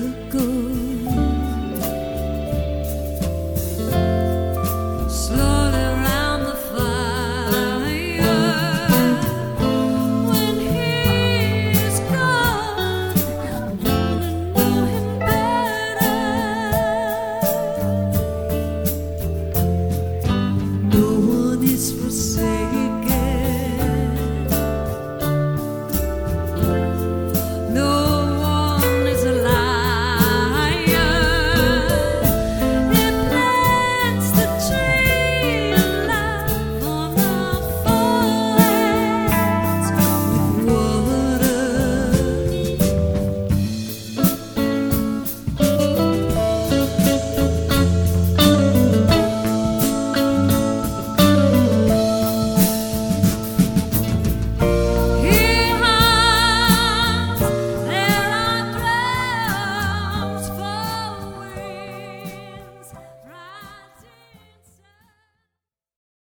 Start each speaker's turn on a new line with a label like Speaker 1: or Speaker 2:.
Speaker 1: hidupku